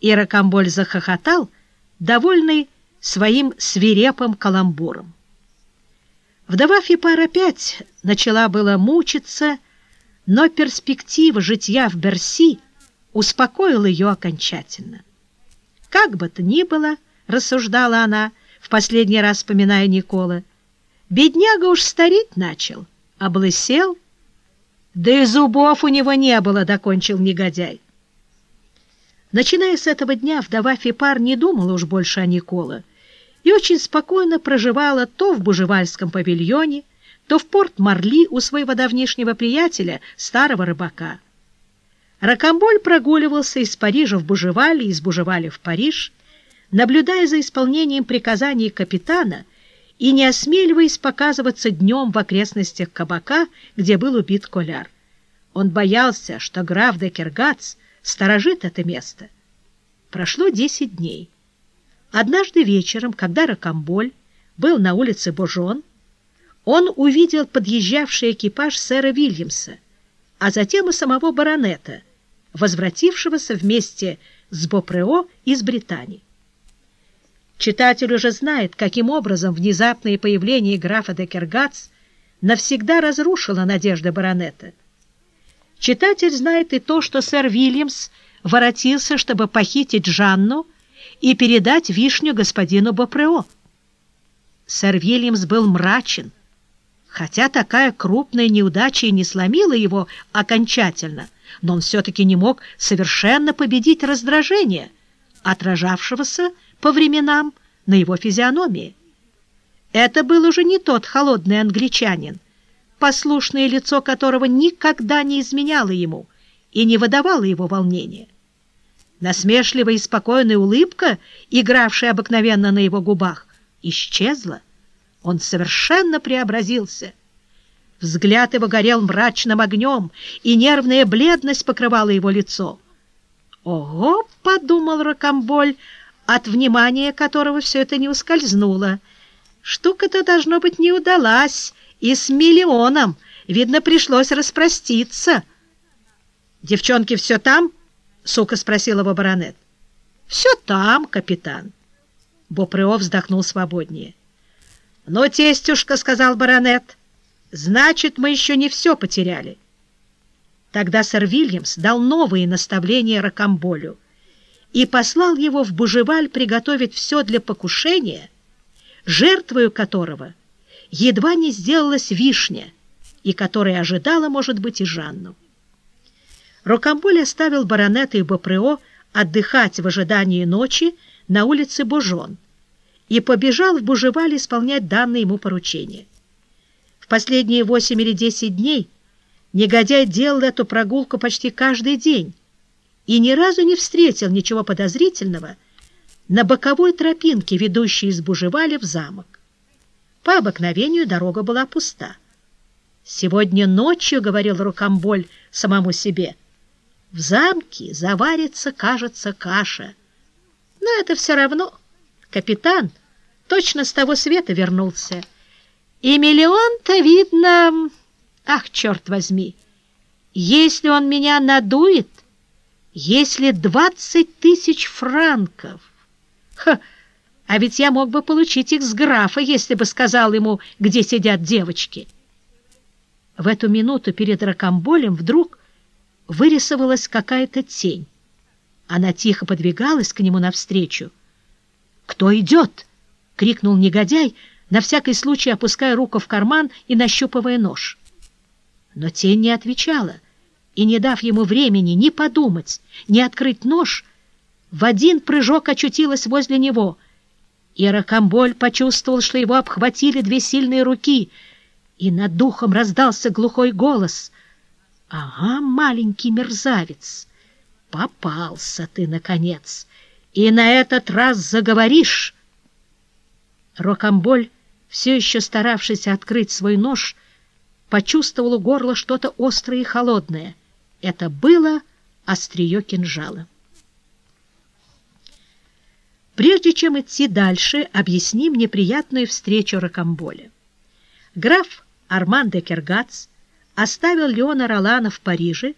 И Рокамболь захохотал, довольный своим свирепым каламбуром. Вдова Фипар опять начала было мучиться, но перспектива житья в Берси успокоила ее окончательно. Как бы то ни было, рассуждала она, в последний раз вспоминая Никола, бедняга уж стареть начал, облысел, да и зубов у него не было, докончил негодяй. Начиная с этого дня, вдова Фипар не думала уж больше о Никола и очень спокойно проживала то в Бужевальском павильоне, то в Порт-Марли у своего давнишнего приятеля, старого рыбака. Ракамболь прогуливался из Парижа в Бужевале, из Бужевали в Париж, наблюдая за исполнением приказаний капитана и не осмеливаясь показываться днем в окрестностях кабака, где был убит Коляр. Он боялся, что граф де Кергац сторожит это место. Прошло десять дней. Однажды вечером, когда Рокамболь был на улице Божон, он увидел подъезжавший экипаж сэра Вильямса, а затем и самого баронета, возвратившегося вместе с Бопрео из Британии. Читатель уже знает, каким образом внезапное появление графа де Кергац навсегда разрушило надежды баронета. Читатель знает и то, что сэр Вильямс воротился, чтобы похитить Жанну и передать вишню господину Бопрео. Сэр Вильямс был мрачен, хотя такая крупная неудача и не сломила его окончательно, но он все-таки не мог совершенно победить раздражение, отражавшегося по временам на его физиономии. Это был уже не тот холодный англичанин, послушное лицо которого никогда не изменяло ему и не выдавало его волнения. Насмешливая и спокойная улыбка, игравшая обыкновенно на его губах, исчезла. Он совершенно преобразился. Взгляд его горел мрачным огнем, и нервная бледность покрывала его лицо. «Ого!» — подумал Рокомболь, от внимания которого все это не ускользнуло. «Штука-то, должно быть, не удалась, и с миллионом, видно, пришлось распроститься». «Девчонки все там?» — сука спросил его баронет. «Все там, капитан». Бопрео вздохнул свободнее. «Ну, тестюшка», — сказал баронет, — «значит, мы еще не все потеряли». Тогда сэр Вильямс дал новые наставления Рокамболю и послал его в Бужеваль приготовить все для покушения, жертвою которого едва не сделалась вишня, и которая ожидала, может быть, и Жанну. Рокамболь оставил баронета и Бопрео отдыхать в ожидании ночи на улице Божон и побежал в Бужеваль исполнять данное ему поручение. В последние восемь или десять дней негодяй делал эту прогулку почти каждый день, и ни разу не встретил ничего подозрительного на боковой тропинке, ведущей из Бужевали в замок. По обыкновению дорога была пуста. «Сегодня ночью, — говорил Рукомболь самому себе, — в замке заварится, кажется, каша. Но это все равно. Капитан точно с того света вернулся. И миллион-то видно... Ах, черт возьми! Если он меня надует, если двадцать тысяч франков... Ха! А ведь я мог бы получить их с графа, если бы сказал ему, где сидят девочки. В эту минуту перед Рокомболем вдруг вырисовалась какая-то тень. Она тихо подвигалась к нему навстречу. «Кто идет?» — крикнул негодяй, на всякий случай опуская руку в карман и нащупывая нож. Но тень не отвечала и, не дав ему времени ни подумать, ни открыть нож, в один прыжок очутилась возле него. И Ракамболь почувствовал, что его обхватили две сильные руки, и над духом раздался глухой голос. «Ага, маленький мерзавец, попался ты, наконец, и на этот раз заговоришь!» Рокамболь, все еще старавшийся открыть свой нож, почувствовал у горла что-то острое и холодное — это было острие кинжала. Прежде чем идти дальше, объясним неприятную встречу Рокамболя. Граф Арман де Кергац оставил Леона Ролана в Париже